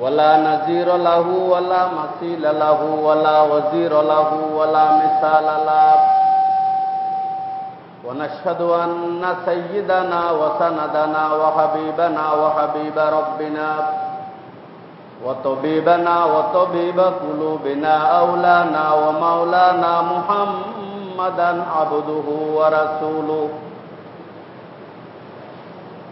ولا نذير له ولا مثيل له ولا وزير له ولا مثال له. ونشهد أن سيدنا وسندنا وحبيبنا وحبيب ربنا وطبيبنا وطبيب قلوبنا أولانا ومولانا محمدا عبده ورسوله.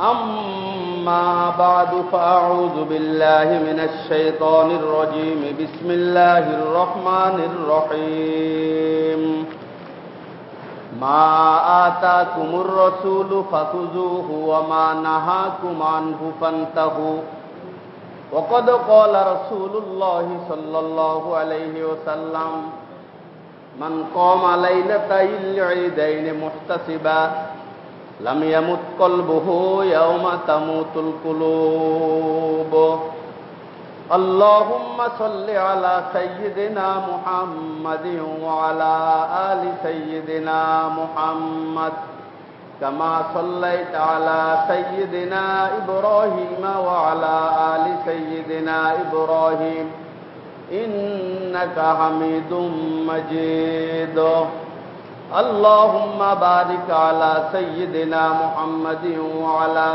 أما بعد فأعوذ بالله من الشيطان الرجيم. بسم الله الرحمن الرحيم. ما آتاكم الرسول فخذوه وما نهاكم عنه فانتهوا. وقد قال رسول الله صلى الله عليه وسلم من قام ليلة العيدين محتسبا لم يمت قلبه يوم تموت القلوب. اللهم صل على سيدنا محمد وعلى آل سيدنا محمد. كما صليت على سيدنا إبراهيم وعلى آل سيدنا إبراهيم. إنك حميد مجيد. اللهم بارك على سيدنا محمد وعلى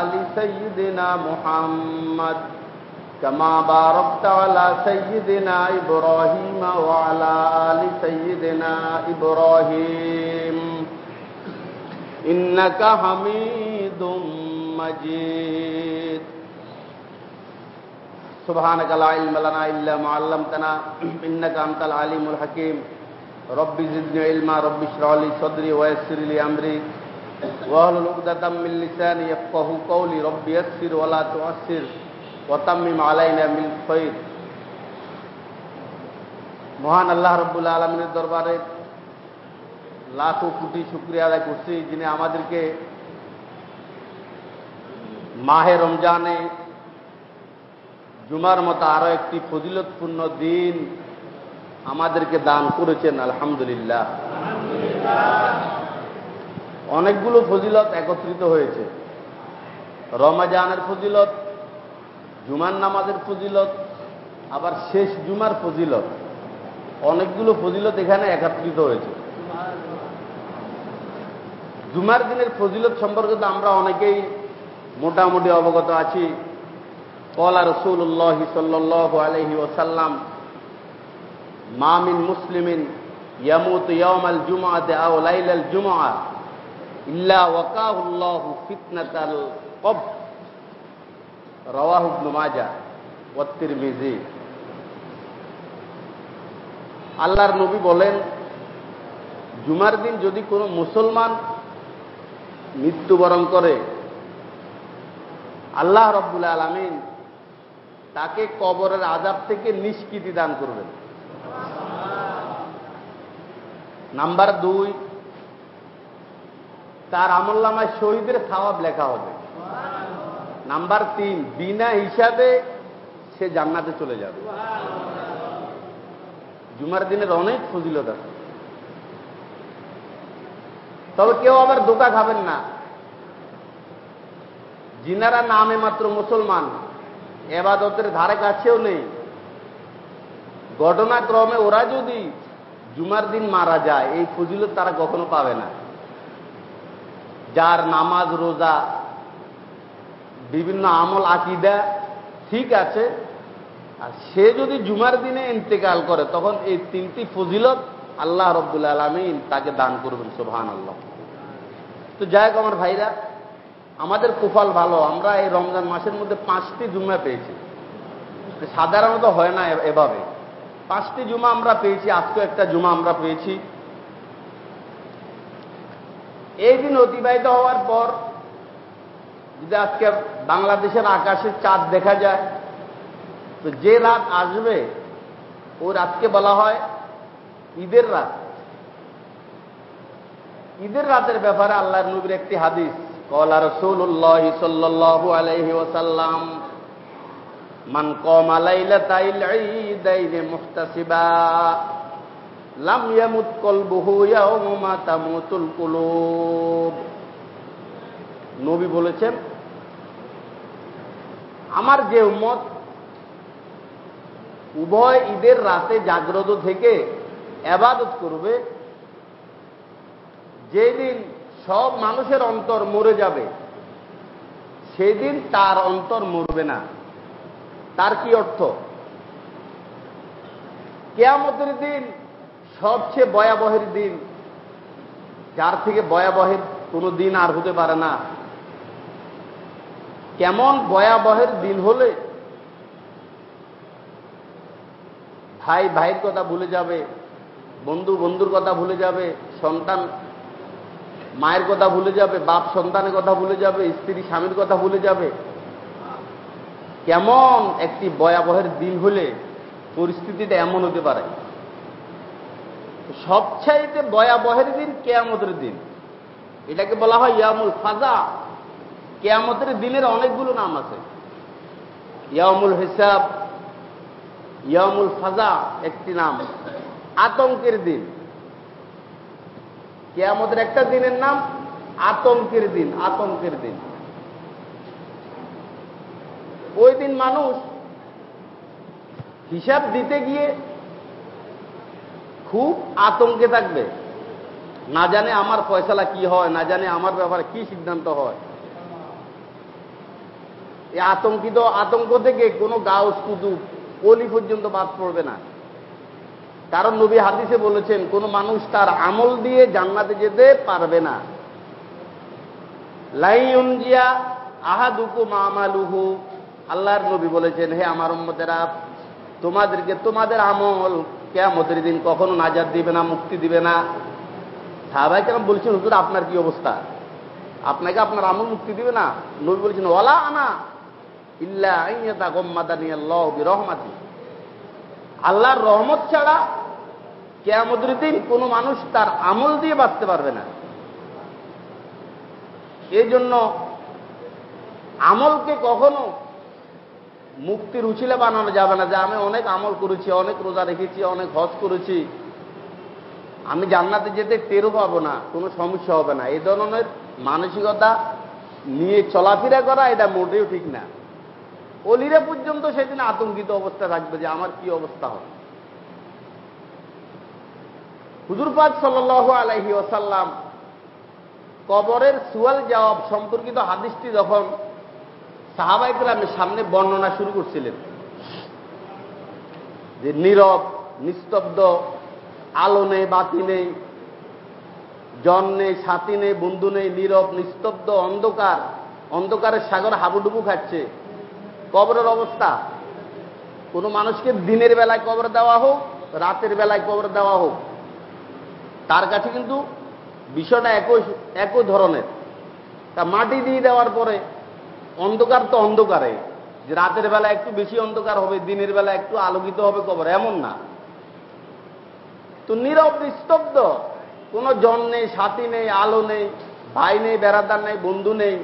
آل سيدنا محمد. كما باركت على سيدنا إبراهيم وعلى آل سيدنا إبراهيم. إنك حميد مجيد. سبحانك لا علم لنا إلا ما علمتنا إنك أنت العليم الحكيم. রব্বি জিদনি ইলমা, রব্বি সদরি আমরি। উকদাতাম মিন লিসানি ইয়াফকাহু কওলি, রব্বি ইয়াসসির ওয়া লা তুআসসির, ওয়া তাম্মিম আলাইনা মিন খায়র মহান আল্লাহ রব্বুল আলমিনের দরবারে লাখো কোটি শুক্রিয়া আদায় করছি, যিনি আমাদেরকে মাহে রমজানে জুমার মতো আরও একটি ফজিলতপূর্ণ দিন আমাদেরকে দান করেছেন, আলহামদুলিল্লাহ। অনেকগুলো ফজিলত একত্রিত হয়েছে। রমাজানের ফজিলত, জুমার নামাজের ফজিলত, আবার শেষ জুমার ফজিলত। অনেকগুলো ফজিলত এখানে একত্রিত হয়েছে। জুমার দিনের ফজিলত সম্পর্কে তো আমরা অনেকেই মোটামুটি অবগত আছি। কলা রসুল্লাহ সাল্লাহ আলহি ওসাল্লাম মামিন মুসলিমিন ইয়ামুত ইয়ামাল জুমাতে আও লাইলাল জুমা ইল্লা ওয়াকাহুল্লাহ ফিতনাতাল কব রওয়াহুবনু মাজা ওয়াত্তির মিজি আল্লাহর নবী বলেন, জুমার দিন যদি কোনো মুসলমান মৃত্যুবরণ করে, আল্লাহ রব্বুল আলমিন তাকে কবরের আজাব থেকে নিষ্কৃতি দান করবেন। নাম্বার দুই, তার আমল্লামায় শহীদের সাওয়াব লেখা হবে। নাম্বার তিন, বিনা হিসাবে সে জান্নাতে চলে যাবে। জুমার দিনের অনেক ফজিলত আছে। তবে কেউ আবার দোকা খাবেন না। জিনারা নামে মাত্র মুসলমান, এবাদতের ধারে কাছেও নেই। ঘটনাক্রমে ওরা যদি জুমার দিন মারা যায়, এই ফজিলত তারা কখনো পাবে না। যার নামাজ, রোজা, বিভিন্ন আমল, আকিদা ঠিক আছে, আর সে যদি জুমার দিনে ইন্তেকাল করে, তখন এই তিনটি ফজিলত আল্লাহ রব্দুল আলমিন তাকে দান করবেন সোভান আল্লাহ তো যাই আমার ভাইরা, আমাদের কুফাল ভালো, আমরা এই রমজান মাসের মধ্যে পাঁচটি জুমা পেয়েছি। সাধারণত হয় না এভাবে। পাঁচটি জুমা আমরা পেয়েছি আজকে একটা জুমা আমরা পেয়েছি। এই দিন অতিবাহিত হওয়ার পর, যদি আজকে বাংলাদেশের আকাশে চাঁদ দেখা যায়, তো যে রাত আসবে ও রাতকে বলা হয় ঈদের রাত। ঈদের রাতের ব্যাপারে আল্লাহর নবীর একটি হাদিস, কলা রসুল্লাহ সাল্লাল্লাহু আলাইহি ওয়াসাল্লাম মান কম লাইলাতাইল ঈদাইন মুহতাসিবা। লাম ইয়ামুত কলবুহু ইয়াউমা তামুতুল নবী বলেছেন, আমার যে উম্মত উভয় ঈদের রাতে জাগ্রত থেকে এবাদত করবে, যেদিন সব মানুষের অন্তর মরে যাবে, সেদিন তার অন্তর মরবে না। তার কি অর্থ? কেয়ামতের দিন সবচেয়ে ভয়াবহের দিন, যার থেকে ভয়াবহের কোনো দিন আর হতে পারে না। কেমন ভয়াবহের দিন হলে ভাই ভাইয়ের কথা ভুলে যাবে, বন্ধু বন্ধুর কথা ভুলে যাবে, সন্তান মায়ের কথা ভুলে যাবে, বাপ সন্তানের কথা ভুলে যাবে, স্ত্রী স্বামীর কথা ভুলে যাবে কেমন একটি ভয়াবহের দিন হলে পরিস্থিতিটা এমন হতে পারে? সবচাইতে ভয়াবহের দিন কেয়ামতের দিন। এটাকে বলা হয় ইয়ামুল ফাজা। কেয়ামতের দিনের অনেকগুলো নাম আছে। ইয়ামুল হিসাব ইয়ামুল ফাজা একটি নাম। আতঙ্কের দিন। কেয়ামতের একটা দিনের নাম আতঙ্কের দিন আতঙ্কের দিন। ওই দিন মানুষ হিসাব দিতে গিয়ে খুব আতঙ্কে থাকবে। না জানে আমার ফয়সালা কি হয়, না জানে আমার ব্যাপারে কি সিদ্ধান্ত হয়। এই আতঙ্কিত আতঙ্ক থেকে কোনো গাউস কুতুব অলি পর্যন্ত বাদ পড়বে না। কারণ নবী হাদিসে বলেছেন, কোন মানুষ তার আমল দিয়ে জান্নাতে যেতে পারবে না। লাইউনজিয়া আহাদুকু মামালুহু আল্লাহর নবী বলেছেন, হে আমার উম্মতেরা, তোমাদেরকে তোমাদের আমল কেয়ামতের দিন কখনো নাজার দিবে না, মুক্তি দিবে না। সাহাবাই কেন বলছেন, হুজুর, আপনার কি অবস্থা? আপনাকে আপনার আমল মুক্তি দিবে না? নবী বলছেন ওলা আনা ইল্লা আইয়াতা গম্মাদানি আল্লাহ বিরহমাতি। আল্লাহর রহমত ছাড়া কেয়ামতের দিন কোন মানুষ তার আমল দিয়ে বাঁচতে পারবে না। এই জন্য আমলকে কখনো মুক্তির উচিলে বানানো যাবে না, যে আমি অনেক আমল করেছি, অনেক রোজা রেখেছি, অনেক হজ করেছি। আমি জান্নাতে যেতে টেরও পাবো না, কোনো সমস্যা হবে না। এই ধরনের মানসিকতা নিয়ে চলাফেরা করা এটা মোটেও ঠিক না। অলিরা পর্যন্ত সেদিন আতঙ্কিত অবস্থা থাকবে যে আমার কি অবস্থা হবে। হুজুরপাক সাল আলহি ওসাল্লাম কবরের সুয়াল জবাব সম্পর্কিত হাদিসটি যখন সাহাবাইকলামের সামনে বর্ণনা শুরু করছিলেন। যে নীরব, নিস্তব্ধ, আলো নেই, বাতি নেই, জন নেই সাথী নেই, বন্ধু নেই, নীরব, নিস্তব্ধ, অন্ধকার, অন্ধকারের সাগর হাবুডুবু খাচ্ছে। কবরের অবস্থা। কোনো মানুষকে দিনের বেলায় কবর দেওয়া হোক, রাতের বেলায় কবর দেওয়া হোক। তার কাছে কিন্তু বিষয়টা একই একই ধরনের। তা মাটি দিয়ে দেওয়ার পরে অন্ধকার তো অন্ধকারে, যে রাতের বেলা একটু বেশি অন্ধকার হবে, দিনের বেলা একটু আলোকিত হবে কবর, এমন না। তো নীরব, নিস্তব্ধ, কোনো জন নেই, সাথী নেই, আলো নেই, ভাই নেই, বেড়াদার নেই, বন্ধু নেই।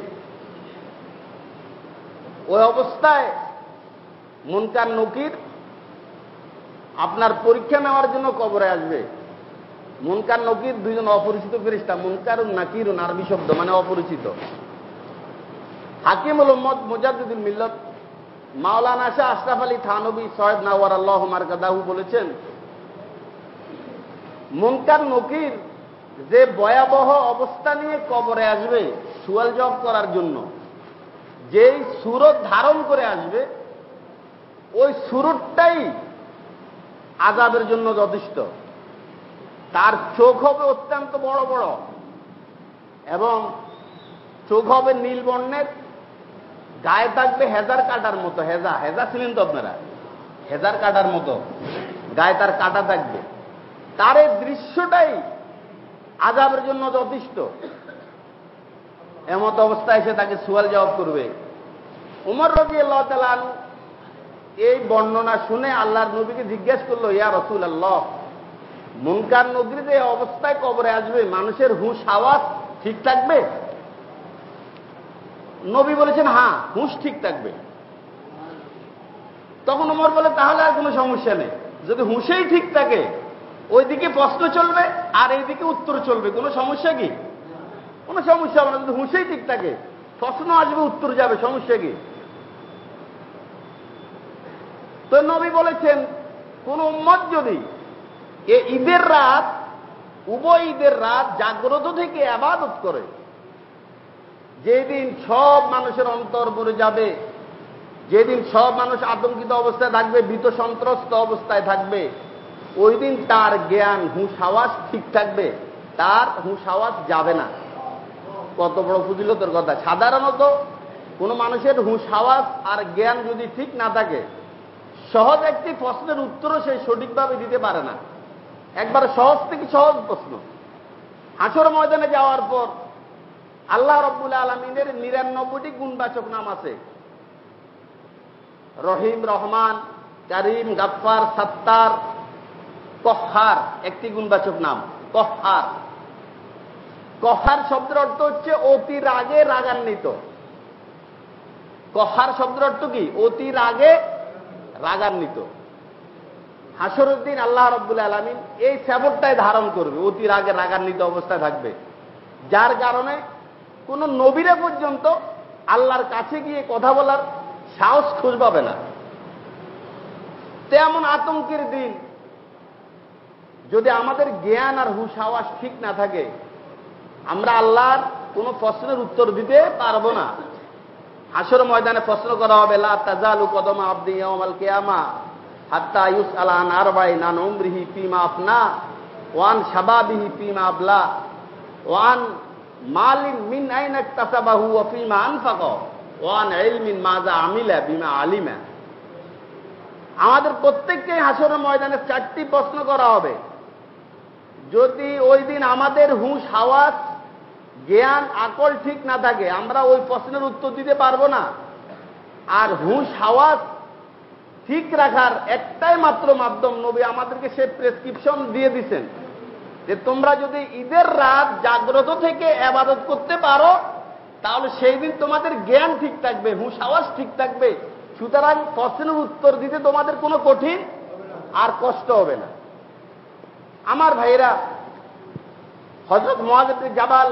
ওই অবস্থায় মুনকার নকির আপনার পরীক্ষা নেওয়ার জন্য কবরে আসবে। মুনকার নকির দুইজন অপরিচিত ফেরিস্তা মুনকার নাকির আরবি শব্দ মানে অপরিচিত। হাকিম মোহাম্মদ মুজাদুদ্দিন মিল্লত মাওলানা শাহ আশরাফ আলী থানবী সয়েদ নাওয়ার আল্লাহ মার্কাদাহু বলেছেন, মুনকার নকির যে ভয়াবহ অবস্থা নিয়ে কবরে আসবে সুয়াল জব করার জন্য, যেই সুরত ধারণ করে আসবে, ওই সুরতটাই আজাবের জন্য যথেষ্ট। তার চোখ হবে অত্যন্ত বড় বড় এবং চোখ হবে নীল বর্ণের গায়ে থাকবে হেজার কাটার মতো, হেজা হেজা ছিলেন তো আপনারা? হেজার কাটার মতো। গায়ে তার কাটা থাকবে। তার এই দৃশ্যটাই আজাবের জন্য যথেষ্ট। এমত অবস্থায় সে তাকে সুয়াল জবাব করবে। উমর রবি আল্লাহ এই বর্ণনা শুনে আল্লাহর নবীকে জিজ্ঞেস করল, ইয়া রসুল আল্লাহ মুনকার নদীর যে অবস্থায় কবরে আসবে, মানুষের হুঁশ, আওয়াজ ঠিক থাকবে? নবী বলেছেন হ্যাঁ হুঁশ ঠিক থাকবে। তখন উমর বলে, তাহলে আর কোনো সমস্যা নেই। যদি হুঁশেই ঠিক থাকে, ওইদিকে প্রশ্ন চলবে আর এইদিকে উত্তর চলবে। কোনো সমস্যা কি? কোনো সমস্যা হবে না। যদি হুঁশেই ঠিক থাকে, প্রশ্ন আসবে, উত্তর যাবে। সমস্যা কি? তো নবী বলেছেন, কোন উম্মত যদি এ ঈদের রাত, উভয় ঈদের রাত জাগ্রত থেকে আবাদত করে যেদিন সব মানুষের অন্তর মরে যাবে, যেদিন সব মানুষ আতঙ্কিত অবস্থায় থাকবে, ভীত সন্ত্রস্ত অবস্থায় থাকবে ওই দিন তার জ্ঞান, হুঁশ আওয়াজ ঠিক থাকবে, তার হুঁশ আওয়াজ যাবে না। কত বড় ফুজিলতের কথা। সাধারণত কোনো মানুষের হুঁশ আওয়াজ আর জ্ঞান যদি ঠিক না থাকে, সহজ একটি প্রশ্নের উত্তরও সে সঠিকভাবে দিতে পারে না। একবার সহজ থেকে সহজ প্রশ্ন। হাসর ময়দানে যাওয়ার পর আল্লাহ রব্বুল আলমিনের নিরানব্বইটি গুণবাচক নাম আছে। রহিম, রহমান, কারিম গাফার সত্তার, কহার, একটি গুণবাচক নাম, কহার। কহার শব্দের অর্থ হচ্ছে অতি রাগে রাগান্বিত। কহার শব্দের অর্থ কি? অতি রাগে রাগান্বিত। হাসরুদ্দিন আল্লাহ রব্বুল আলমিন এই স্যাবরটাই ধারণ করবে, অতি রাগে রাগান্বিত অবস্থায় থাকবে। যার কারণে কোন নবীরা পর্যন্ত আল্লাহর কাছে গিয়ে কথা বলার সাহস খোঁজ পাবে না। তেমন আতঙ্কের দিন। যদি আমাদের জ্ঞান আর হুশ আওয়াজ ঠিক না থাকে, আমরা আল্লাহর কোন প্রশ্নের উত্তর দিতে পারব না। হাসর ময়দানে প্রশ্ন করা হবে, লা তাজালু কদমা আব্দি ইয়াউমাল কিয়ামা হাত্তা ইউস আলান আরবাই নান উমরিহি ফিমা আপনা ওয়ান শাবাবিহি ফিমা আবলা ওয়ান মালিন মিন আইন একতাসাবাহু ওয়া ফিমা আনফাক। ওয়ান ইলমিন মাজা আমিলা বিমা আলিমা। আমাদের প্রত্যেককে হাসরের ময়দানে চারটি প্রশ্ন করা হবে। যদি ওই দিন আমাদের হুঁশ হাওয়াজ জ্ঞান, আকল ঠিক না থাকে, আমরা ওই প্রশ্নের উত্তর দিতে পারব না। আর হুঁশ হাওয়াজ ঠিক রাখার একটাই মাত্র মাধ্যম নবী আমাদেরকে সে প্রেসক্রিপশন দিয়ে দিছেন। যে তোমরা যদি ঈদের রাত জাগ্রত থেকে আবাদত করতে পারো, তাহলে সেই দিন তোমাদের জ্ঞান ঠিক থাকবে হুঁশ আওয়াজ ঠিক থাকবে। সুতরাং প্রশ্নের উত্তর দিতে তোমাদের কোনো কঠিন আর কষ্ট হবে না। আমার ভাইরা হজরত মহাদেব জাবাল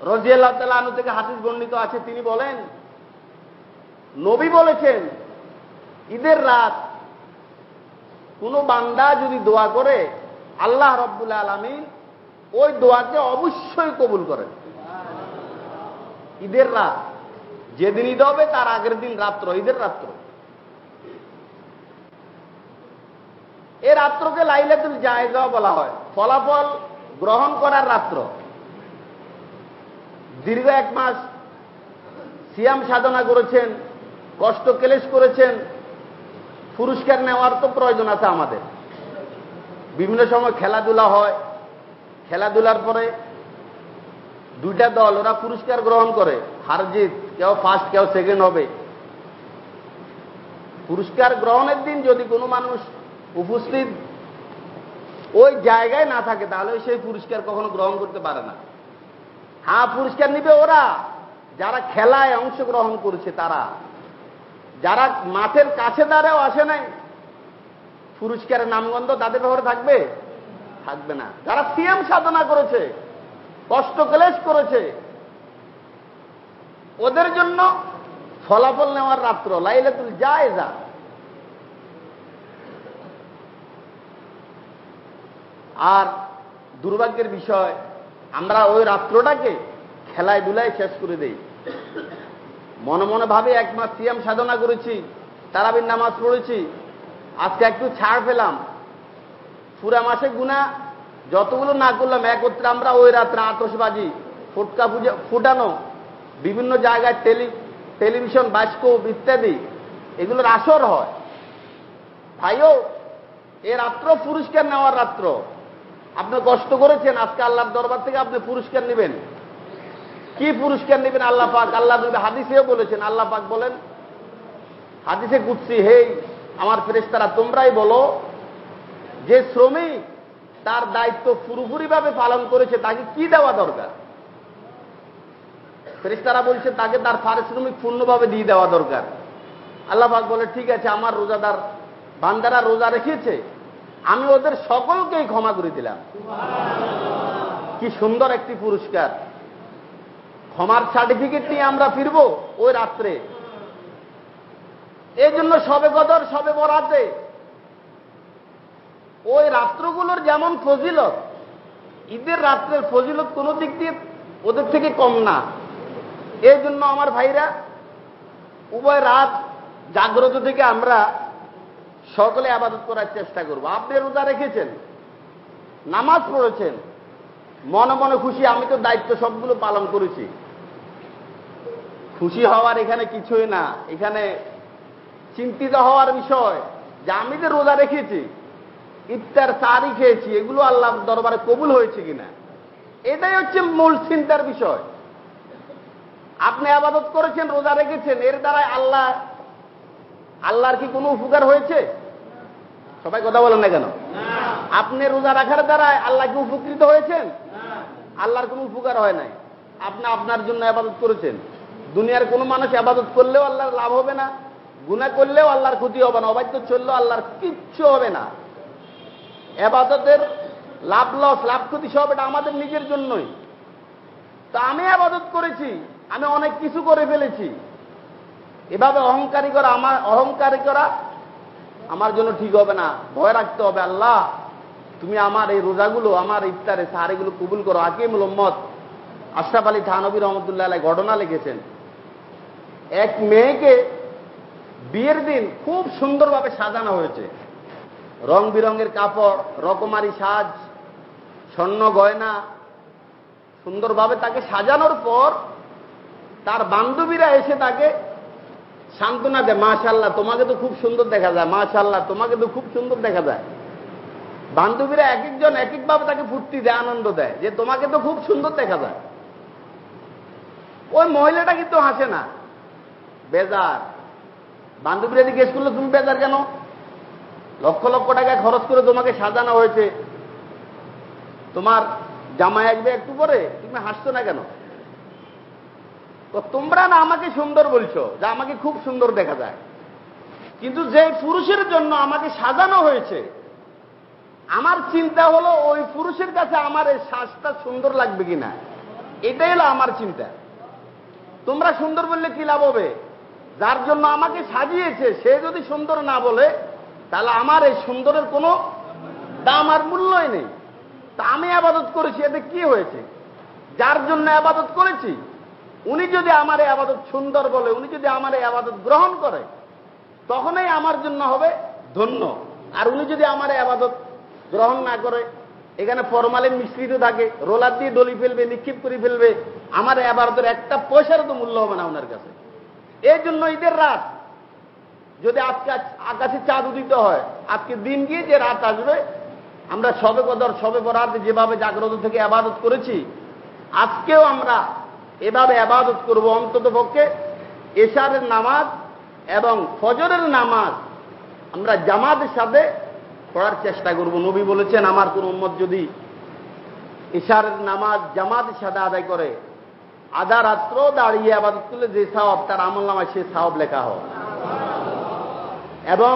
রজিয়াল্লাহ তালু থেকে হাতিস বর্ণিত আছে, তিনি বলেন, নবী বলেছেন, ঈদের রাত কোন বান্দা যদি দোয়া করে আল্লাহ রব্বুল আলমিন ওই দোয়াকে অবশ্যই কবুল করেন। ঈদের রাত, যেদিন ঈদ হবে, তার আগের দিন রাত্র, ঈদের রাত্র। এ রাত্রকে লাইলাতুল জায়গা বলা হয়। ফলাফল গ্রহণ করার রাত্র। দীর্ঘ এক মাস সিয়াম সাধনা করেছেন, কষ্ট কেলেশ করেছেন, পুরস্কার নেওয়ার তো প্রয়োজন আছে আমাদের। বিভিন্ন সময় খেলাধুলা হয়। খেলাধুলার পরে দুইটা দল, ওরা পুরস্কার গ্রহণ করে। হার জিত কেউ ফার্স্ট কেউ সেকেন্ড হবে। পুরস্কার গ্রহণের দিন যদি কোনো মানুষ উপস্থিত ওই জায়গায় না থাকে, তাহলে সেই পুরস্কার কখনো গ্রহণ করতে পারে না। হ্যাঁ পুরস্কার নিবে ওরা। যারা খেলায় অংশগ্রহণ করেছে তারা। যারা মাঠের কাছে দাঁড়াও আসে নাই পুরস্কারের নামগন্ধ তাদের ব্যাপারে থাকবে? থাকবে না। যারা সিএম সাধনা করেছে, কষ্ট ক্লেশ করেছে, ওদের জন্য ফলাফল নেওয়ার রাত্র, লাইলাতুল যায় যা আর দুর্ভাগ্যের বিষয়, আমরা ওই রাত্রটাকে খেলায় দুলায় শেষ করে দেই। মনে মনে ভাবে, এক মাস সিয়াম সাধনা করেছি, তারাবির নামাজ পড়েছি আজকে একটু ছাড় পেলাম। পুরা মাসে গুণা যতগুলো না করলাম, একত্রে আমরা ওই রাত্রে আতসবাজি ফুটকা পূজা ফুটানো, বিভিন্ন জায়গায় টেলি, টেলিভিশন বাস্কোপ ইত্যাদি, এগুলোর আসর হয়। ভাইও, এ রাত্র পুরস্কার নেওয়ার রাত্র। আপনি কষ্ট করেছেন, আজকে আল্লাহর দরবার থেকে আপনি পুরস্কার নেবেন। কি পুরস্কার নেবেন আল্লাহ পাক? আল্লাহ হাদিসেও বলেছেন, আল্লাহ পাক বলেন, হাদিসে কুৎসি হেই আমার ফেরেস্তারা তোমরাই বলো যে শ্রমিক তার দায়িত্ব পুরোপুরিভাবে পালন করেছে, তাকে কি দেওয়া দরকার? ফেরেস্তারা বলছে, তাকে তার পারিশ্রমিক পূর্ণভাবে দিয়ে দেওয়া দরকার। আল্লাহ পাক বলে, ঠিক আছে, আমার রোজাদার বান্দারা রোজা রেখেছে, আমি ওদের সকলকেই ক্ষমা করে দিলাম। কি সুন্দর একটি পুরস্কার। ক্ষমার সার্টিফিকেট নিয়ে আমরা ফিরব ওই রাত্রে। এই জন্য সবে কদর সবে বরাতে। ওই রাত্রগুলোর যেমন ফজিলত, ঈদের রাত্রের ফজিলত কোনো দিক দিয়ে ওদের থেকে কম না। এই জন্য আমার ভাইরা, উভয় রাত জাগ্রত থেকে আমরা সকলে আবাদত করার চেষ্টা করব। আপনি রোজা রেখেছেন, নামাজ পড়েছেন, মনে মনে খুশি, আমি তো দায়িত্ব সবগুলো পালন করেছি। খুশি হওয়ার এখানে কিছুই না, এখানে চিন্তিত হওয়ার বিষয় যে আমি যে রোজা রেখেছি, ইফতার চারি খেয়েছি, এগুলো আল্লাহ দরবারে কবুল হয়েছে কিনা? এটাই হচ্ছে মূল চিন্তার বিষয়। আপনি আবাদত করেছেন, রোজা রেখেছেন, এর দ্বারাই আল্লাহ, আল্লাহর কি কোনো উপকার হয়েছে? সবাই কথা বলেন না কেন? আপনি রোজা রাখার দ্বারা আল্লাহ কি উপকৃত হয়েছেন? আল্লাহর কোনো উপকার হয় নাই। আপনি আপনার জন্য আবাদত করেছেন। দুনিয়ার কোনো মানুষ আবাদত করলেও আল্লাহর লাভ হবে না। গুণা করলেও আল্লাহর ক্ষতি হবে না, অবাধ্য চললেও আল্লাহর কিচ্ছু হবে না। এবাদতের লাভ লস, লাভ ক্ষতি সব এটা আমাদের নিজের জন্যই। তা আমি আবাদত করেছি, আমি অনেক কিছু করে ফেলেছি। এভাবে অহংকারী করা আমার, অহংকারী করা আমার জন্য ঠিক হবে না। ভয় রাখতে হবে, আল্লাহ, তুমি আমার এই রোজাগুলো, আমার ইফতারে সাহারিগুলো কবুল করো। আকিম মোহাম্মদ আশরাফ আলী থানবী রহমতুল্লাহ ঘটনা লিখেছেন। এক মেয়েকে বিয়ের দিন খুব সুন্দরভাবে সাজানো হয়েছে। রং বিরঙের কাপড়, রকমারি সাজ, স্বর্ণ গয়না, সুন্দরভাবে তাকে সাজানোর পর তার বান্ধবীরা এসে তাকে সান্ত্বনা দেয় মাশাল্লাহ তোমাকে তো খুব সুন্দর দেখা যায় মাশাল্লাহ তোমাকে তো খুব সুন্দর দেখা যায়। বান্ধবীরা এক একজন এক একভাবে তাকে ফুর্তি দেয়, আনন্দ দেয়, যে তোমাকে তো খুব সুন্দর দেখা যায়। ওই মহিলাটা কিন্তু হাসে না। বেজার। বান্ধবীরা জিজ্ঞেস করল তুমি বেজার কেন? লক্ষ লক্ষ টাকা খরচ করে তোমাকে সাজানো হয়েছে। তোমার জামাই আসবে একটু পরে, তুমি হাসছো না কেন? তো তোমরা না আমাকে সুন্দর বলছো, যে আমাকে খুব সুন্দর দেখা যায়। কিন্তু যে পুরুষের জন্য আমাকে সাজানো হয়েছে, আমার চিন্তা হলো ওই পুরুষের কাছে আমার এই শ্বাসটা সুন্দর লাগবে কিনা? এটাই হলো আমার চিন্তা। তোমরা সুন্দর বললে কি লাভ হবে? যার জন্য আমাকে সাজিয়েছে, সে যদি সুন্দর না বলে, তাহলে আমার এই সুন্দরের কোনো দাম আর মূল্যই নেই। তা আমি আবাদত করেছি, এতে কি হয়েছে? যার জন্য আবাদত করেছি? উনি যদি আমার এই আবাদত সুন্দর বলে, উনি যদি আমার এই আবাদত গ্রহণ করে, তখনই আমার জন্য হবে ধন্য। আর উনি যদি আমার এই আবাদত গ্রহণ না করে, এখানে ফরমালিন মিশ্রিত থাকে, রোলার দিয়ে দলি ফেলবে, নিক্ষেপ করে ফেলবে, আমার এই একটা পয়সারও তো মূল্য হবে না ওনার কাছে। এই জন্য ঈদের রাত, যদি আজকে আকাশে চাঁদ উদিত হয়, আজকে দিন গিয়ে যে রাত আসবে, আমরা সবে কদর সবে বরাত যেভাবে জাগ্রত থেকে আবাদত করেছি, আজকেও আমরা এভাবে আবাদত করব অন্তত পক্ষে এশারের নামাজ এবং ফজরের নামাজ আমরা জামাতের সাথে পড়ার চেষ্টা করব। নবী বলেছেন, আমার কোন উম্মত যদি ইশারের নামাজ জামাতের সাথে আদায় করে আধা রাত্র দাঁড়িয়ে আবাদত করলে যে সাহব তার আমল নামায় সে সাহব লেখা হোক। এবং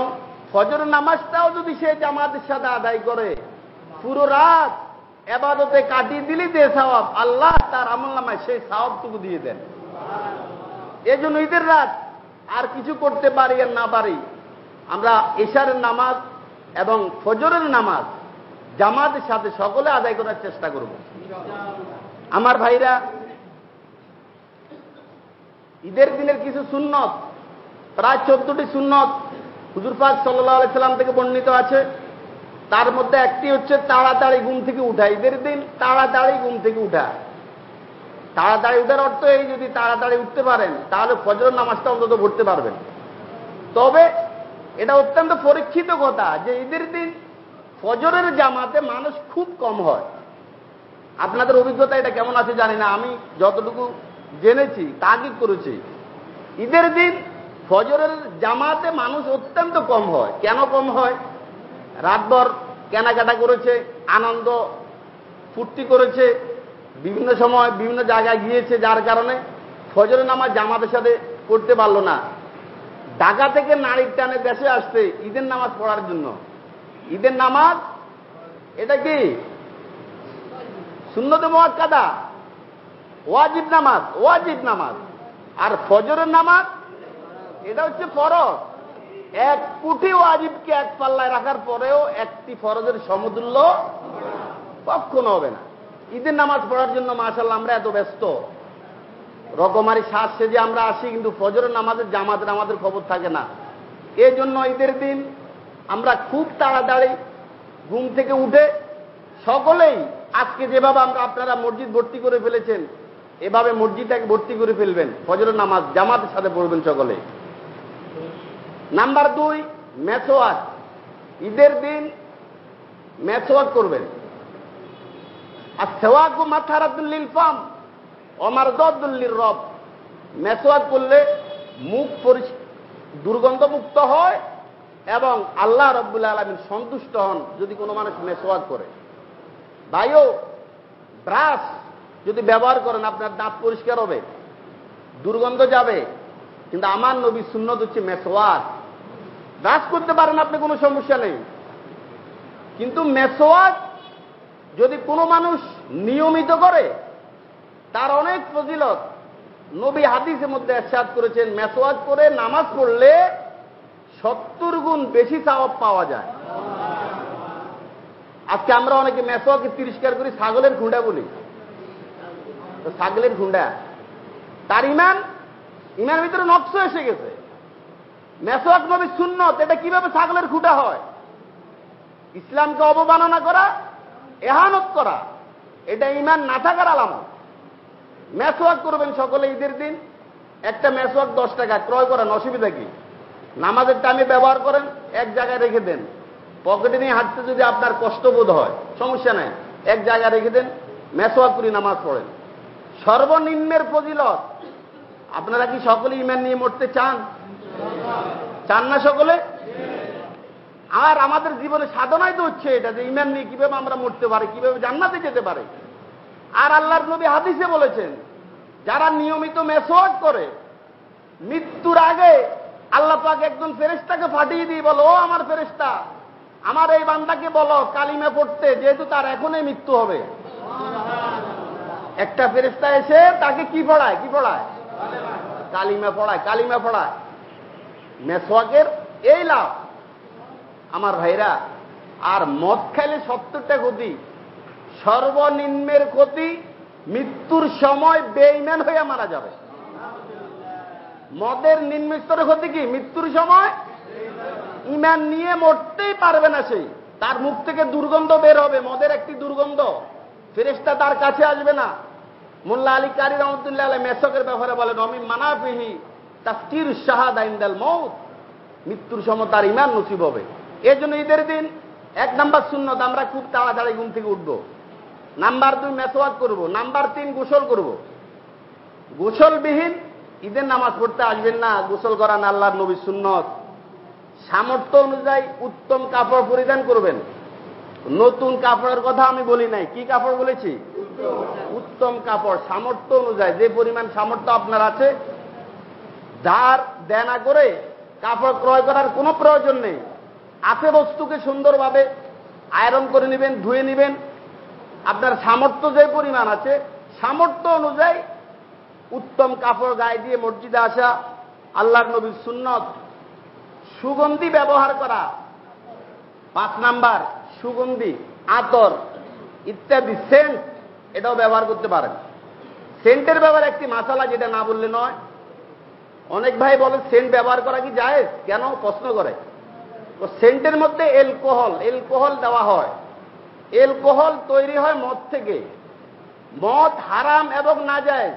ফজরের নামাজটাও যদি সে জামাতের সাথে আদায় করে, পুরো রাত এবাদতে কাটিয়ে দিলি যে সাহব আল্লাহ তার আমল নামায় সেই সাহবটুকু দিয়ে দেন। এই জন্য ঈদের রাত আর কিছু করতে পারি আর না পারি, আমরা এশারের নামাজ এবং ফজরের নামাজ জামাতের সাথে সকলে আদায় করার চেষ্টা করব। আমার ভাইরা ঈদের দিনের কিছু সুন্নত, প্রায় চোদ্দটি সুন্নত হুজুর পাক সাল্লাহ সাল্লাম থেকে বর্ণিত আছে। তার মধ্যে একটি হচ্ছে তাড়াতাড়ি ঘুম থেকে উঠা, ঈদের দিন তাড়াতাড়ি ঘুম থেকে উঠা। তাড়াতাড়ি উঠার অর্থ এই, যদি তাড়াতাড়ি উঠতে পারেন, তাহলে ফজর নামাজটা অন্তত পড়তে পারবেন। তবে এটা অত্যন্ত পরীক্ষিত কথা যে ঈদের দিন ফজরের জামাতে মানুষ খুব কম হয়। আপনাদের অভিজ্ঞতা এটা কেমন আছে জানি না। আমি যতটুকু জেনেছি, তাগিদ করেছি। ঈদের দিন ফজরের জামাতে মানুষ অত্যন্ত কম হয়। কেন কম হয়? রাতভর কেনাকাটা করেছে, আনন্দ ফুর্তি করেছে, বিভিন্ন সময় বিভিন্ন জায়গায় গিয়েছে, যার কারণে ফজরের নামাজ জামাতের সাথে করতে পারল না। ঢাকা থেকে নারীর টানে দেশে আসতে ঈদের নামাজ পড়ার জন্য। ঈদের নামাজ, এটা কি? সুন্নতে কাদা ওয়াজিব নামাজ ওয়াজিব নামাজ। আর ফজরের নামাজ, এটা হচ্ছে ফরজ। এক কুটি ওয়াজিবকে এক পাল্লায় রাখার পরেও একটি ফরজের সমতুল্য কখনো হবে না। ঈদের নামাজ পড়ার জন্য মাসাল্লাহ আমরা এত ব্যস্ত। রকমারি শ্বাস সেজে আমরা আসি, কিন্তু ফজরের নামাজের জামাতের আমাদের খবর থাকে না। এই জন্য ঈদের দিন আমরা খুব তাড়াতাড়ি ঘুম থেকে উঠে সকলেই আজকে যেভাবে আমরা আপনারা মসজিদ ভর্তি করে ফেলেছেন এভাবে মসজিদটাকে ভর্তি করে ফেলবেন, ফজরের নামাজ, জামাতের সাথে পড়বেন সকলে। নাম্বার দুই, মেসোয়াক। ঈদের দিন মেসোয়াক করবেন। আর সেওয়াকু মাথারাদুল্লিল ফাম অমার দুল্লির রব। মেসোয়াক করলে মুখ দুর্গন্ধমুক্ত হয় এবং আল্লাহ রব্বুল আলমিন সন্তুষ্ট হন যদি কোনো মানুষ মেসোয়াক করে। ভাইও, ব্রাশ যদি ব্যবহার করেন, আপনার দাঁত পরিষ্কার হবে, দুর্গন্ধ যাবে, কিন্তু আমার নবী সুন্নত হচ্ছে মেসোয়াক ব্রাশ করতে পারেন, আপনি কোনো সমস্যা নেই। কিন্তু মেসোয়াক যদি কোনো মানুষ নিয়মিত করে, তার অনেক ফজিলত। নবী হাদিসের মধ্যে একসাদ করেছেন মেসোয়াক করে নামাজ পড়লে সত্তর গুণ বেশি সাওয়াব পাওয়া যায়। আজকে আমরা অনেকে মেসোয়াকে তিরস্কার করি, ছাগলের খুঁড়া বলি। তো ছাগলের খুঁড়া তার ইমান, ইমানের ভিতরে নকশ এসে গেছে। মেসোয়াক নবী সুন্নত, এটা কীভাবে ছাগলের খুঁটা হয়? ইসলামকে অবমাননা করা, এহানত করা, এটা ইমান না থাকার আলামত। মেসোয়াক করবেন সকলে ঈদের দিন, একটা মেসোয়াক দশ টাকা, ক্রয় করেন, অসুবিধা কি? নামাজের টাইমে ব্যবহার করেন, এক জায়গায় রেখে দেন। পকেটে নিয়ে হাঁটতে যদি আপনার কষ্টবোধ হয়, সমস্যা নাই, এক জায়গায় রেখে দেন, মেসোয়াক করি নামাজ পড়েন। সর্বনিম্নের ফজিলত। আপনারা কি সকলে ইমান নিয়ে মরতে চান? চান না সকলে? আর আমাদের জীবনে সাধনাই তো হচ্ছে এটা, যে ইমান নিয়ে কীভাবে আমরা মরতে পারি, কীভাবে জান্নাতে যেতে পারে। আর আল্লাহর নবী হাদিসে বলেছেন, যারা নিয়মিত মেসোয়াক করে, মৃত্যুর আগে আল্লাহ পাক একজন ফেরেস্তাকে ফাটিয়ে দিয়ে বলো, ও আমার ফেরেস্তা আমার এই বান্দাকে বলো, কালিমে পড়তে, যেহেতু তার এখনই মৃত্যু হবে। একটা ফেরেস্তা এসে তাকে কি পড়ায়? কি পড়ায়? কালিমা পড়ায় কালিমা পড়ায়। মেসোয়াকের এই লাভ। আমার ভাইরা, আর মদ খাইলে সত্তরটা ক্ষতি, সর্বনিম্নের ক্ষতি, মৃত্যুর সময় বেইম্যান হয়ে মারা যাবে। মদের নিম্ন স্তরের ক্ষতি কি? মৃত্যুর সময়? ইমান নিয়ে মরতেই পারবে না সেই তার মুখ থেকে দুর্গন্ধ বের হবে, মদের একটি দুর্গন্ধ। ফেরেস্তা তার কাছে আসবে না। মোল্লা আলী কারি রহমতুল্লাহ আলাই মেসকের ব্যাপারে বলেন অমি মানাফিহি তাস্কির শাহাদ আইন্দাল মৌত মৃত্যুর সময় তার ইমান নসিব হবে। এই জন্য ঈদের দিন এক নাম্বার শূন্যত আমরা খুব তাড়াতাড়ি ঘুম থেকে উঠব। নাম্বার দুই, মেসওয়াক করব। নাম্বার তিন, গোসল করব। গোসলবিহীন ঈদের নামাজ পড়তে আসবেন না। গোসল করান আল্লাহর নবী সুন্নত। সামর্থ্য অনুযায়ী উত্তম কাপড় পরিধান করবেন। নতুন কাপড়ের কথা আমি বলি নাই। কি কাপড় বলেছি? উত্তম কাপড়, সামর্থ্য অনুযায়ী, যে পরিমাণ সামর্থ্য আপনার আছে ধার দেনা করে কাপড় ক্রয় করার কোনো প্রয়োজন নেই। আছে বস্তুকে সুন্দরভাবে আয়রন করে নেবেন, ধুয়ে নেবেন। আপনার সামর্থ্য যে পরিমাণ আছে, সামর্থ্য অনুযায়ী উত্তম কাপড় গায়ে দিয়ে মসজিদে আসা, আল্লাহর নবীর সুন্নত, সুগন্ধি ব্যবহার করা, পাঁচ নাম্বার, সুগন্ধি, আতর ইত্যাদি সেন্ট এটাও ব্যবহার করতে পারেন। সেন্টের ব্যবহার একটি মাসালা যেটা না বললে নয়। অনেক ভাই বলে সেন্ট ব্যবহার করা কি যায় কেন? প্রশ্ন করে। তো সেন্টের মধ্যে এলকোহল এলকোহল দেওয়া হয়। এলকোহল তৈরি হয় মদ থেকে। মদ হারাম এবং না যায়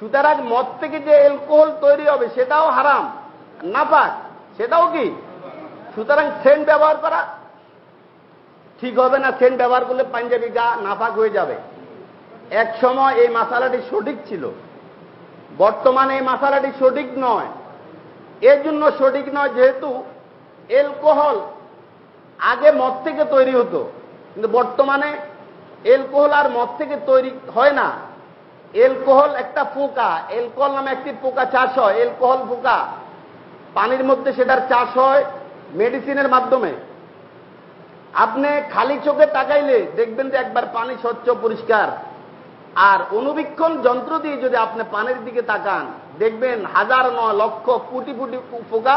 সুতরাং মদ থেকে যে এলকোহল তৈরি হবে, সেটাও হারাম, নাপাক। সেটাও কি? সুতরাং সেন্ট ব্যবহার করা ঠিক হবে না। সেন্ট ব্যবহার করলে পাঞ্জাবি গা নাপাক হয়ে যাবে। এক সময় এই মশালাটি সঠিক ছিল। বর্তমানে এই মশালাটি সঠিক নয়। এর জন্য সঠিক নয় যেহেতু এলকোহল আগে মদ থেকে তৈরি হতো। কিন্তু বর্তমানে এলকোহল আর মদ থেকে তৈরি হয় না। এলকোহল একটা পোকা এলকোহল নামে একটি পোকা চাষ হয় এলকোহল পোকা। পানির মধ্যে সেটার চাষ হয় মেডিসিনের মাধ্যমে। আপনি খালি চোখে তাকাইলে দেখবেন যে একবার পানি স্বচ্ছ, পরিষ্কার। আর অনুবীক্ষণ যন্ত্র দিয়ে যদি আপনি পানির দিকে তাকান, দেখবেন হাজার নয় লক্ষ কোটি কোটি পোকা।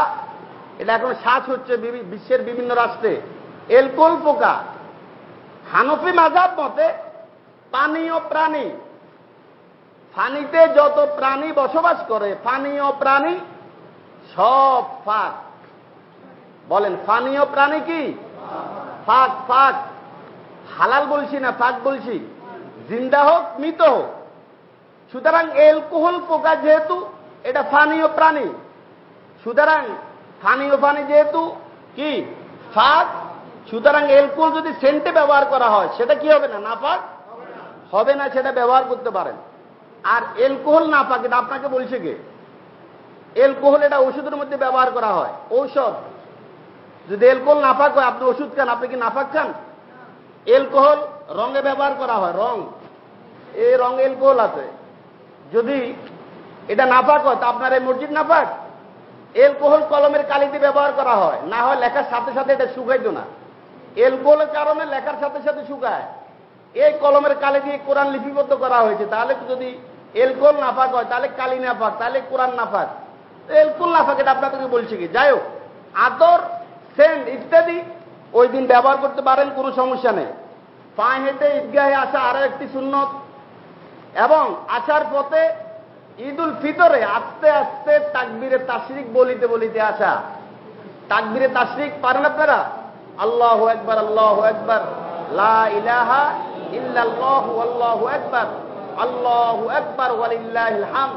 এটা এখন শ্বাস হচ্ছে বিশ্বের বিভিন্ন রাষ্ট্রে। এলকোল পোকা। হানফি মাজাব মতে পানীয় প্রাণী ফানিতে যত প্রাণী বসবাস করে পানীয় প্রাণী সব ফাঁক। বলেন পানীয় প্রাণী কি? ফাঁক ফাঁক। হালাল বলছি না ফাঁক বলছি? জিন্দা হোক মৃত হোক। সুতরাং এলকোহল পোকা যেহেতু এটা ফানীয় প্রাণী। সুতরাং ফানীয় প্রাণী যেহেতু কি? ফাঁক সুতরাং এলকোহল যদি সেন্টে ব্যবহার করা হয় সেটা কি হবে না নাপাক? হবে না সেটা ব্যবহার করতে পারেন। আর এলকোহল নাপাক এটা আপনাকে বলছে কে? এলকোহল এটা ওষুধের মধ্যে ব্যবহার করা হয়। ঔষধ। যদি এলকোহল নাপাক হয় আপনি ওষুধ খান আপনি কি নাপাক খান? এলকোহল রঙে ব্যবহার করা হয় রং। এই রং এলকোহল আছে। যদি এটা নাপাক হয়, তা আপনার এই মসজিদ নাপাক? এলকোহল কলমের কালিতে ব্যবহার করা হয়। না হয় লেখার সাথে সাথে এটা শুকাইতো না। এলকোহলের কারণে লেখার সাথে সাথে শুকায়। এই কলমের কালি দিয়ে কোরআন লিপিবদ্ধ করা হয়েছে। তাহলে যদি এলকোহল নাপাক হয়, তাহলে কালি নাপাক, তাহলে কোরআন নাপাক। এলকোহল নাপাক, এটা আপনাদেরকে বলছে কি যাই হোক, আদর, সেন্ট ইত্যাদি ওই দিন ব্যবহার করতে পারেন, কোনো সমস্যা নেই। পায়ে হেঁটে ঈদগাহে আসা আরও একটি সুন্নত। এবং আসার পথে ঈদ উল ফিতরে আস্তে আস্তে তাকবিরে তাশরিক বলিতে বলিতে আসা। তাকবিরে তাশরিক পারেন আপনারা? আল্লাহ একবার আল্লাহ একবার লা ইলাহা ইল্লাল্লাহু একবার আল্লাহু একবার ওয়ালিল্লাহিল হাম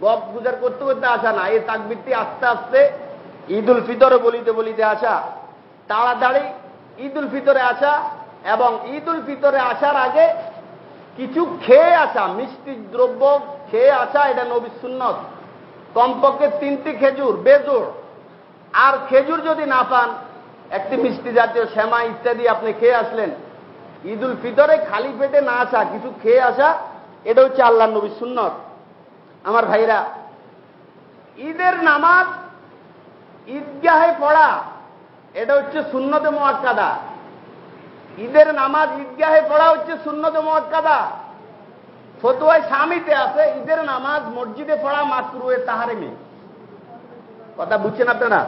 গপ গুজার করতে করতে আসা না। এই তাকবিরটি আস্তে আস্তে ঈদ উল ফিতরে বলিতে বলিতে আসা। তাড়াতাড়ি ঈদ উল ফিতরে আসা এবং ঈদ উল ফিতরে আসার আগে কিছু খেয়ে আসা, মিষ্টি দ্রব্য খেয়ে আসা, এটা নবী সুন্নত। কমপক্ষে তিনটি খেজুর বেজোর আর খেজুর যদি না পান, একটি মিষ্টি জাতীয় শ্যামা ইত্যাদি আপনি খেয়ে আসলেন। ঈদ উল ফিতরে খালি পেটে না আসা, কিছু খেয়ে আসা, এটা হচ্ছে আল্লাহ নবী সুন্নত। আমার ভাইরা, ঈদের নামাজ ঈদগাহে পড়া, এটা হচ্ছে শূন্যতে মোয়াক্কাদা ঈদের নামাজ ঈদগাহে পড়া হচ্ছে শূন্যতে মোয়াক্কাদা। ফতুয়ায় স্বামীতে আছে ঈদের নামাজ মসজিদে পড়া মাকরুয়ে তাহারেমি। কথা বুঝছেন আপনারা?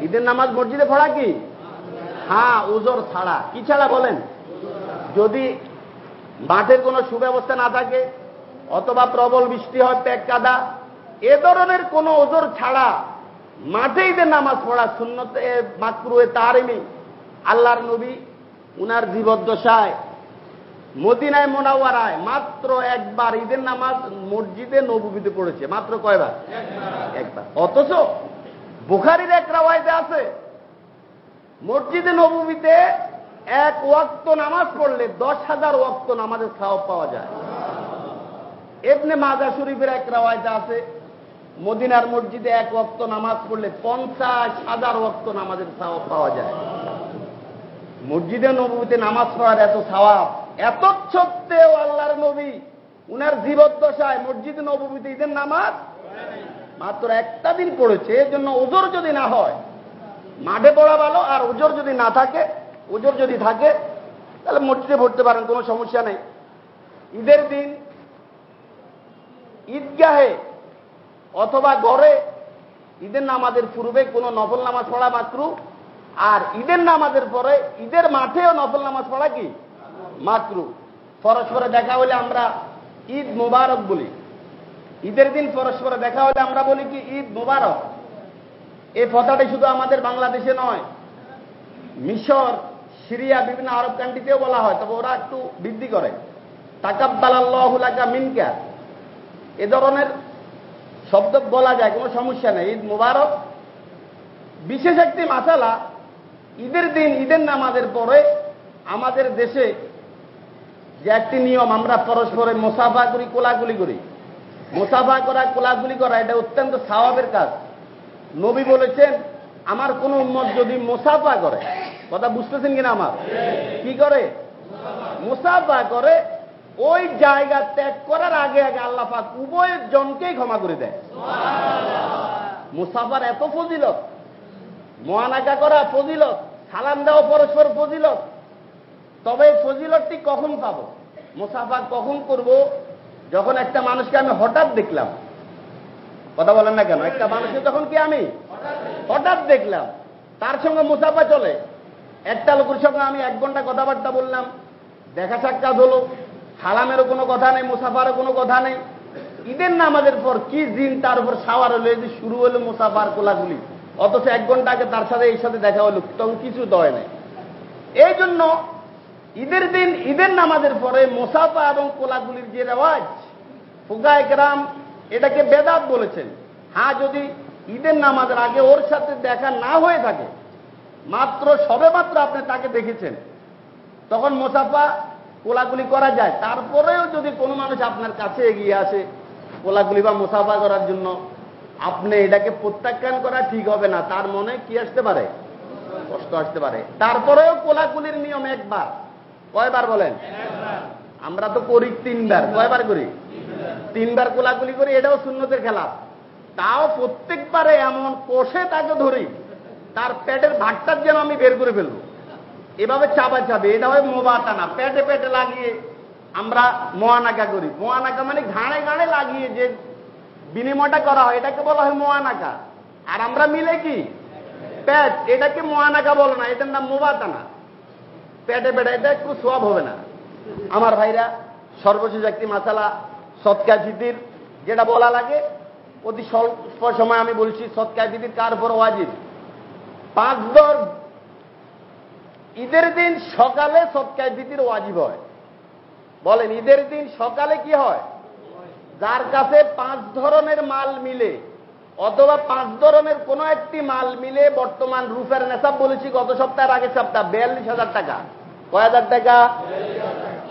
ঈদের নামাজ মসজিদে পড়া কি? হ্যাঁ ওজোর ছাড়া। কি ছাড়া বলেন? যদি মাঠের কোনো সুব্যবস্থা না থাকে অথবা প্রবল বৃষ্টি হয় প্যাক কাদা এ ধরনের কোন ওজোর ছাড়া মাঠে ঈদের নামাজ পড়া শূন্যতে মাকরুয়ে তাহারেমি। আল্লাহর নবী উনার জীবদ্দশায় মদিনায় মোনাওয়ারায় মাত্র একবার ঈদের নামাজ মসজিদে নবুবিতে পড়েছে মাত্র কয়বার? একবার। অথচ বুখারির এক রাওয়াইতে আছে মসজিদে নবুবিতে এক ওয়াক্ত নামাজ পড়লে দশ হাজার ওয়াক্ত নামাজের সাহব পাওয়া যায়। এমনি মাজা শরীফের এক রাওয়াইতে আছে মদিনার মসজিদে এক ওয়াক্ত নামাজ পড়লে পঞ্চাশ হাজার ওয়াক্ত নামাজের সাহব পাওয়া যায়। মসজিদে নবীতে নামাজ পড়ার এত সাওয়াব এত সত্ত্বেও আল্লাহর নবী, উনার জীবদ্দশায় মসজিদ নবীতে ঈদের নামাজ? মাত্র একটা দিন পড়েছে এর জন্য ওজোর যদি না হয়, মাঠে পড়া ভালো, আর ওজোর যদি না থাকে, ওজোর যদি থাকে, তাহলে মসজিদে পড়তে পারেন, কোনো সমস্যা নেই। ঈদের দিন ঈদগাহে অথবা ঘরে ঈদের নামাজের পূর্বে কোনো নফল নামাজ পড়া মাত্র আর ঈদের নামাজের পরে, ঈদের মাঠেও নফল নামাজ পড়া কি? মাত্র পরস্পরে দেখা হলে আমরা ঈদ মুবারক বলি। ঈদের দিন পরস্পরে দেখা হলে আমরা বলি কি, ঈদ মুবারক। এই ফতাটি শুধু আমাদের বাংলাদেশে নয়, মিশর, সিরিয়া, বিভিন্ন আরব কান্ট্রিতেও বলা হয়। তবে ওরা একটু বৃদ্ধি করে। তাকাব্বাল আল্লাহুলাকা মিনকা। এ ধরনের শব্দ বলা যায়, কোনো সমস্যা নেই। ঈদ মুবারক। বিশেষ একটি মাসালা ঈদের দিন ঈদের নামাজের পরে আমাদের দেশে যে একটি নিয়ম আমরা পরস্পরে মোসাফা করি কোলাগুলি করি। মোসাফা করা কোলাগুলি করা এটা অত্যন্ত স্বভাবের কাজ। নবী বলেছেন আমার কোন উম্মত যদি মোসাফা করে কথা বুঝতেছেন কিনা আমার? কি করে? মোসাফা করে ওই জায়গা ত্যাগ করার আগে আগে আল্লাহ পাক উভয় জনকেই ক্ষমা করে দেয় মুসাফার এত ফজিলত। মহানাকা করা ফজিলত, সালাম দেওয়া পরস্পর ফজিলত। তবে ফজিলতটি কখন পাব? মুসাফা কখন করব? যখন একটা মানুষকে আমি হঠাৎ দেখলাম, কথা বলেন না কেন? একটা মানুষকে তখন কি আমি হঠাৎ দেখলাম, তার সঙ্গে মুসাফা চলে। একটা লোকের সঙ্গে আমি এক ঘণ্টা কথাবার্তা বললাম, দেখা সাক্ষাৎ হলো, সালামেরও কোনো কথা নেই, মুসাফারও কোনো কথা নেই। ঈদের নামাজের পর কি দিন তার উপর সাওয়ার হলো শুরু হলো মুসাফার কোলাগুলি অথচ এক ঘণ্টা আগে তার সাথে এই সাথে দেখা হলো তখন কিছু দয় নেই। এই জন্য ঈদের দিন, ঈদের নামাজের পরে মোসাফা এবং কোলাগুলির যে রেওয়াজ ফুকা একরাম এটাকে বেদাত বলেছেন। হ্যাঁ যদি ঈদের নামাজের আগে ওর সাথে দেখা না হয়ে থাকে, মাত্র সবে মাত্র আপনি তাকে দেখেছেন, তখন মোসাফা কোলাগুলি করা যায়। তারপরেও যদি কোনো মানুষ আপনার কাছে এগিয়ে আসে, কোলাগুলি বা মুসাফা করার জন্য আপনি এটাকে প্রত্যাখ্যান করা ঠিক হবে না, তার মনে কি আসতে পারে? কষ্ট আসতে পারে। তারপরেও কোলাকুলির নিয়ম একবার। কয়বার বলেন? আমরা তো করি তিনবার। কয়বার করি? তিনবার কোলাকুলি করি, এটাও শূন্যতের খেলা। তাও প্রত্যেকবারে এমন কষে তাকে ধরি, তার পেটের ভাগটার যেন আমি বের করে ফেলব। এভাবে চাপা চাপে, এটা হয় মোবাটা না পেটে পেটে লাগিয়ে আমরা মহানাকা করি। মোয়ানাকা মানে ঘাড়ে ঘাড়ে লাগিয়ে যে বিনিময়টা করা হয়, এটাকে বলা হয় মোয়ানাকা। আর আমরা মিলে কি? প্যাট এটাকে মোয়ানাকা বলো না, এটার নাম মোবাতানা। প্যাটে পেটে এটা একটু সব হবে না। আমার ভাইরা, সর্বশেষ একটি মাসালা সৎকা ফিতির যেটা বলা লাগে, অতি স্বল্প সময় আমি বলছি সৎকা ফিতির কার উপর ওয়াজিব? পাঁচ দর ঈদের দিন সকালে সৎকায় ফিতির ওয়াজিব হয়। বলেন, ঈদের দিন সকালে কি হয়? যার কাছে পাঁচ ধরনের মাল মিলে, অথবা পাঁচ ধরনের কোন একটি মাল মিলে বর্তমান রুফের নেশাব বলেছি, গত সপ্তাহের আগের সপ্তাহ বিয়াল্লিশ হাজার টাকা। কয় হাজার টাকা?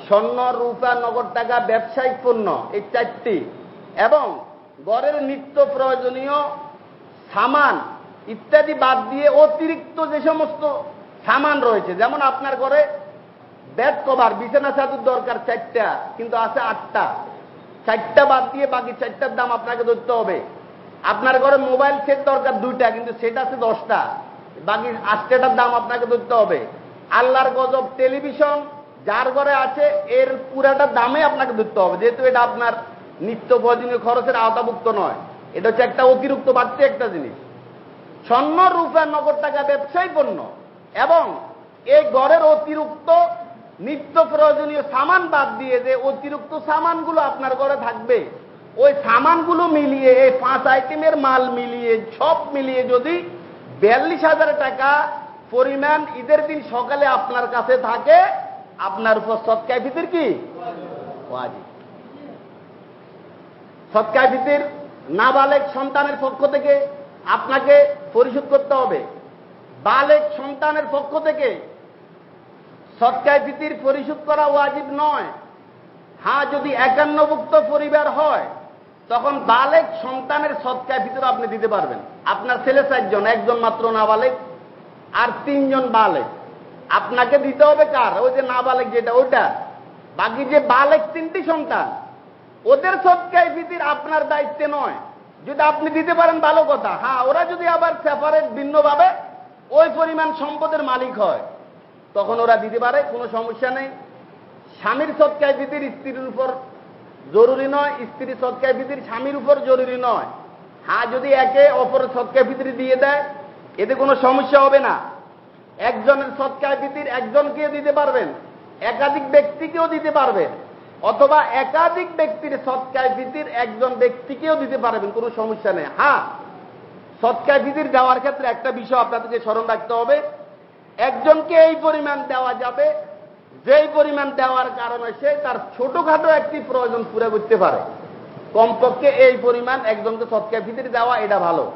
স্বর্ণ, রূপা, নগদ টাকা, ব্যবসায়িক পণ্য, এই চারটি। এবং গড়ের নিত্য প্রয়োজনীয় সামান ইত্যাদি বাদ দিয়ে অতিরিক্ত যে সমস্ত সামান রয়েছে, যেমন আপনার ঘরে ব্যাট কভার বিছানা চাদর দরকার চারটা, কিন্তু আছে আটটা। চারটা বাদ দিয়ে বাকি চারটার দাম আপনাকে ধরতে হবে। আপনার ঘরে মোবাইল সেট দরকার দুইটা, কিন্তু সেট আছে দশটা। বাকি আটটাটার দাম আপনাকে ধরতে হবে। আল্লাহর গজব টেলিভিশন যার ঘরে আছে, এর পুরাটা দামে আপনাকে ধরতে হবে। যেহেতু এটা আপনার নিত্য প্রয়োজনীয় খরচের আওতাভুক্ত নয়, এটা হচ্ছে একটা অতিরিক্ত বাড়তি একটা জিনিস। স্বর্ণ রূপের নগদ টাকা ব্যবসায়ী পণ্য এবং এই গড়ের অতিরিক্ত নিত্য প্রয়োজনীয় সামান বাদ দিয়ে যে অতিরিক্ত সামানগুলো আপনার ঘরে থাকবে, ওই সামানগুলো মিলিয়ে, এই পাঁচ আইটেমের মাল মিলিয়ে, সব মিলিয়ে যদি বিয়াল্লিশ হাজার টাকা পরিমাণ ঈদের দিন সকালে আপনার কাছে থাকে, আপনার উপর সৎকায় ভিতির কি? সৎকায় ভিতির নাবালেক সন্তানের পক্ষ থেকে আপনাকে পরিশোধ করতে হবে। বালেক সন্তানের পক্ষ থেকে সৎকায় ভিতির পরিশোধ করা ওয়াজিব নয়। হ্যাঁ যদি একান্নভুক্ত পরিবার হয়, তখন বালেক সন্তানের সৎকায় ভিতরে আপনি দিতে পারবেন। আপনার ছেলে চারজন, একজন মাত্র নাবালেক আর তিনজন বালেক। আপনাকে দিতে হবে কার? ওই যে নাবালেক যেটা ওইটা বাকি যে বালেক তিনটি সন্তান, ওদের সৎকায় ভিতির আপনার দায়িত্বে নয়। যদি আপনি দিতে পারেন ভালো কথা। হ্যাঁ ওরা যদি আবার সেপারেট ভিন্নভাবে ওই পরিমাণ সম্পদের মালিক হয় তখন ওরা দিতে পারে, কোনো সমস্যা নেই। স্বামীর সৎকায় বিধির স্ত্রীর উপর জরুরি নয়, স্ত্রীর সৎকায় বিধির স্বামীর উপর জরুরি নয়। হ্যাঁ যদি একে অপরের সৎকায় বিধি দিয়ে দেয়, এতে কোনো সমস্যা হবে না। একজনের সৎকায় বিধির একজনকে দিতে পারবেন, একাধিক ব্যক্তিকেও দিতে পারবেন, অথবা একাধিক ব্যক্তির সৎকায় বিধির একজন ব্যক্তিকেও দিতে পারবেন, কোনো সমস্যা নেই। হ্যাঁ সৎকায় ফিতির দেওয়ার ক্ষেত্রে একটা বিষয় আপনাদেরকে স্মরণ রাখতে হবে। একজনকে এই পরিমাণ দেওয়া যাবে, যেই পরিমাণ দেওয়ার কারণে সে তার ছোটখাটো একটি প্রয়োজন পুরো করতে পারে। কমপক্ষে এই পরিমাণ একজনকে সৎকা ভিতরে দেওয়া এটা ভালো।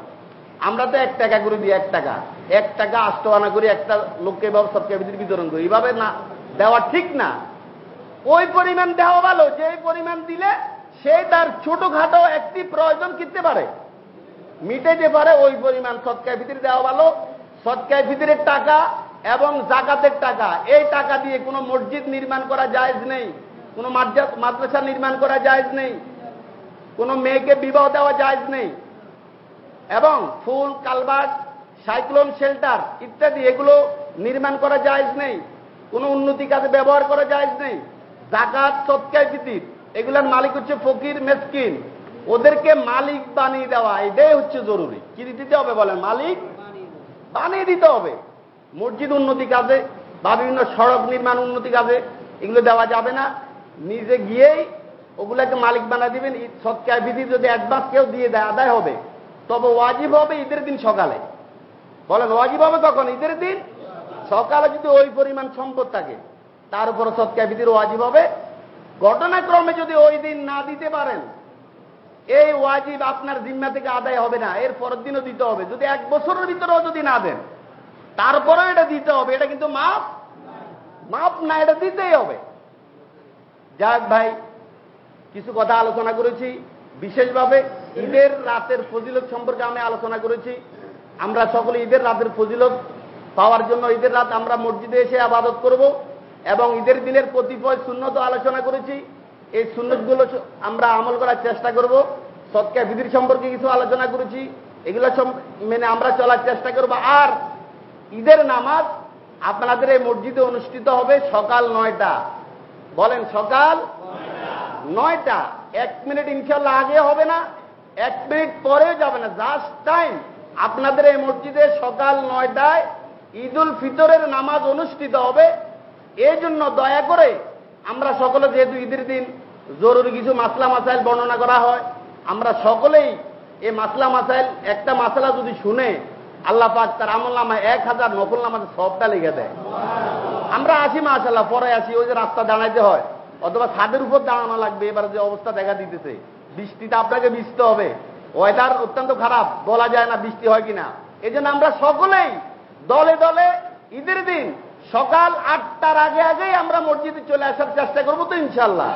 আমরা তো এক টাকা করে দিই, এক টাকা। এক টাকা আষ্টআনা করে, একটা লোককে এভাবে সৎকা ফিতির বিতরণ করি। এভাবে না, দেওয়া ঠিক না। ওই পরিমাণ দেওয়া ভালো যে পরিমাণ দিলে সে তার ছোটখাটো একটি প্রয়োজন কিনতে পারে। মিটাইতে পারে, ওই পরিমাণ সৎকায় ভিতরে দেওয়া ভালো। সৎকায় ভিতরের টাকা এবং জাকাতের টাকা। এই টাকা দিয়ে কোনো মসজিদ নির্মাণ করা জায়েজ নেই, কোনো মাদ্রাসা নির্মাণ করা জায়েজ নেই, কোনো মেয়েকে বিবাহ দেওয়া জায়েজ নেই। এবং ফুল কালবাট সাইক্লোন শেল্টার ইত্যাদি, এগুলো নির্মাণ করা জায়েজ নেই, কোনো উন্নতি কাজে ব্যবহার করা জায়েজ নেই। জাকাত সৎকায় ভিত্তিক, এগুলার মালিক হচ্ছে ফকির, মেসকিন। ওদেরকে মালিক বানিয়ে দেওয়া, এটাই হচ্ছে জরুরি। কি দিতে হবে বলেন? মালিক বানিয়ে দিতে হবে। মসজিদ উন্নতি কাজে, বা বিভিন্ন সড়ক নির্মাণ উন্নতি কাজে, এগুলো দেওয়া যাবে না। নিজে গিয়েই ওগুলাকে মালিক বানা দিবেন। সৎকায় বিধি যদি অ্যাডভান্স কেউ দিয়ে দেয়, আদায় হবে, তবে ওয়াজিব হবে ঈদের দিন সকালে। বলেন, ওয়াজিব হবে তখন ঈদের দিন সকালে যদি ওই পরিমাণ সম্পদ থাকে, তার উপর সৎকায় বিধির ওয়াজিব হবে। ঘটনাক্রমে যদি ওই দিন না দিতে পারেন, এই ওয়াজিব আপনার জিম্মা থেকে আদায় হবে না, এর পরের দিনও দিতে হবে। যদি এক বছরের ভিতরেও যদি না দেন তারপরেও এটা দিতে হবে, এটা কিন্তু মাপ। মাপ না, এটা দিতেই হবে। যাক ভাই, কিছু কথা আলোচনা করেছি। বিশেষভাবে ঈদের রাতের ফজিলত সম্পর্কে আমি আলোচনা করেছি। আমরা সকলে ঈদের রাতের ফজিলত পাওয়ার জন্য ঈদের রাত আমরা মসজিদে এসে আবাদত করব এবং ঈদের দিনের কতিপয় শূন্যত আলোচনা করেছি। এই সুন্নতগুলো আমরা আমল করার চেষ্টা করব। সৎকা বিধির সম্পর্কে কিছু আলোচনা করেছি। এগুলো মেনে আমরা চলার চেষ্টা করব। আর ঈদের নামাজ আপনাদের এই মসজিদে অনুষ্ঠিত হবে সকাল নয়টা। বলেন সকাল নয়টা। এক মিনিট ইনশাল্লাহ আগে হবে না, এক মিনিট পরে যাবে না। জাস্ট টাইম আপনাদের এই মসজিদে সকাল নয়টায় ঈদুল ফিতরের নামাজ অনুষ্ঠিত হবে। এই জন্য দয়া করে আমরা সকলে যেহেতু ঈদের দিন জরুরি কিছু মাসলা মাসাইল বর্ণনা করা হয়, আমরা সকলেই এই মাসলা মাসাইল, একটা মাসলা যদি শুনে আল্লাহ পাক তার আমল নামায় এক হাজার নকল নামাজে সবটা লিখে দেয়। আমরা আসি মাসাল্লাহ পরে আসি, ওই যে রাস্তা দাঁড়াইতে হয়। অথবা ছাদের উপর দাঁড়ানো লাগবে, এবার যে অবস্থা দেখা দিতেছে। বৃষ্টিতে আপনাকে ভিজতে হবে। ওয়েদার অত্যন্ত খারাপ, বলা যায় না বৃষ্টি হয় কিনা। এই জন্য আমরা সকলেই দলে দলে ঈদের দিন সকাল আটটার আগে আগেই আমরা মসজিদে চলে আসার চেষ্টা করব তো ইনশাল্লাহ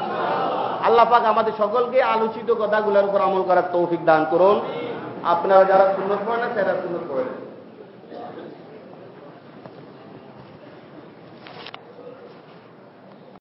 আল্লাহ পাক আমাদের সকলকে আলোচিত কথাগুলোর উপর আমল করার তৌফিক দান করুন। আপনারা যারা সুন্দর পড়েন না সেরা সুন্দর পড়েন